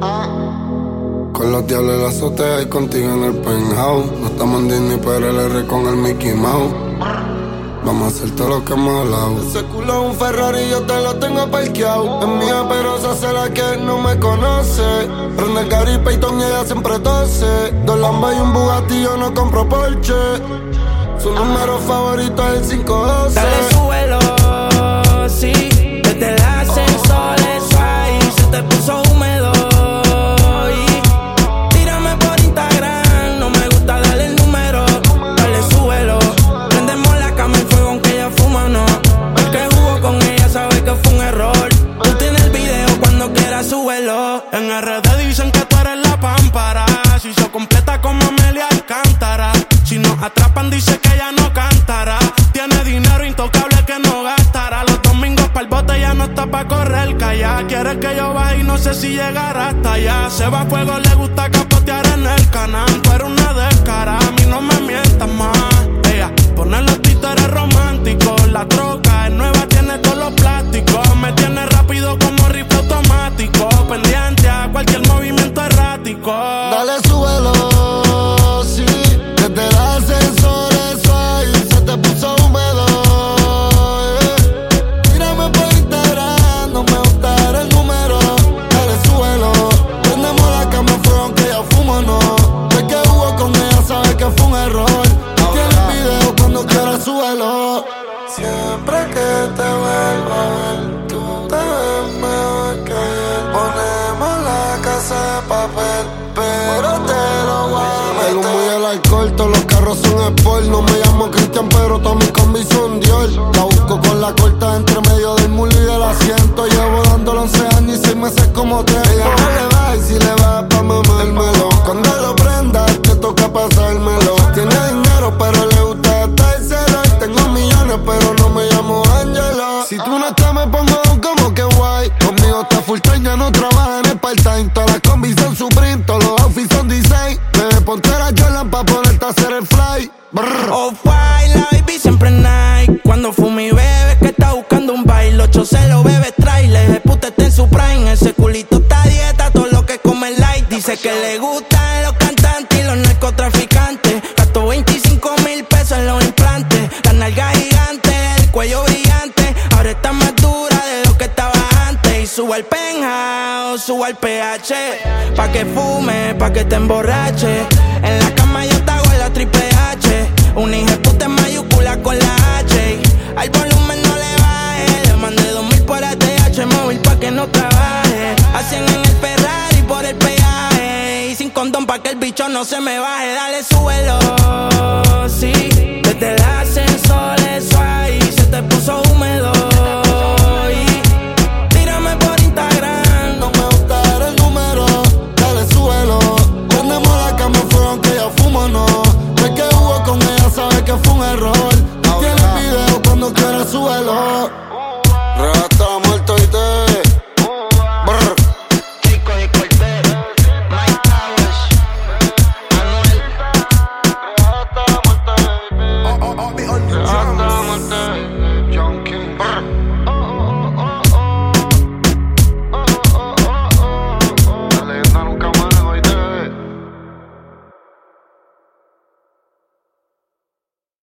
los diablos en la azotea y contigo en el penthouse. No estamos en Disney, pero el R con el Mickey Mouse. Vamos a hacer todo lo que hemos hablado. Ese culo es un Ferrari, yo te lo tengo parqueado. Es mía, pero se hace la que no me conoce. Prende el Gary Payton y ella siempre tose. Dos Lambas y un Bugatti, yo no compro Porsche. Su número favorito es el 512. Dale suelo, sí. En RD dicen que tú eres la pámpara. Si se completa como Amelia Alcántara. Si nos atrapan, dice que ella no cantará. Tiene dinero intocable que no gastará. Los domingos para el bote ya no está pa' correr calla. Quiere que yo baje y no sé si llegará hasta allá. Se va a fuego, le gusta capotear en el canal. Tú una descara, errático. Dale, súbelo, sí. Desde el ascensor, eso ahí se te puso húmedo. eh. Tírame por Instagram, no me gusta dar el número. Dale, súbelo. Prendemos la cama fuego aunque ella fuma, no. De que hubo con ella, sabe que fue un error. Tiene el video cuando quieras, súbelo. Siempre que te vuelvo a ver, tú te ves mejor que ayer. Ponemos la casa de papel, No me llamo Cristian, pero todas mis combis son Dior. La busco con la corta entre medio del mulo y del asiento. Llevo dándolo 11 años y 6 meses como te Ella no le va y si le va pa' mamármelo. Cuando lo prenda, te toca pasármelo. Tiene dinero, pero le gusta. Y Tengo millones, pero no me llamo Angelo. Si tú no estás, me pongo Fumi bebe, que está buscando un baile. Ocho se lo bebe, trailer. El puta está en su prime. Ese culito está dieta, todo lo que come light. Dice que le gustan los cantantes y los narcotraficantes. Gastó 25 mil pesos en los implantes. La nalga gigante, el cuello brillante. Ahora está más dura de lo que estaba antes. Y subo al penthouse, subo al PH. Pa' que fume, pa' que te emborrache. En la cama yo te hago la triple H. Un hijo puta bicho no se me baje. Dale, suelo, sí. Desde el ascensor, eso ahí se te puso húmedo. Y Tírame por Instagram. No me gusta dar el número, dale, súbelo. Prendemos la cama fuego aunque ella fuma, no. De que hubo con ella, sabe que fue un error. Tiene el video cuando quiera, súbelo.